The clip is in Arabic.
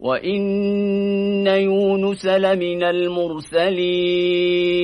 وإن يونس لمن المرسلين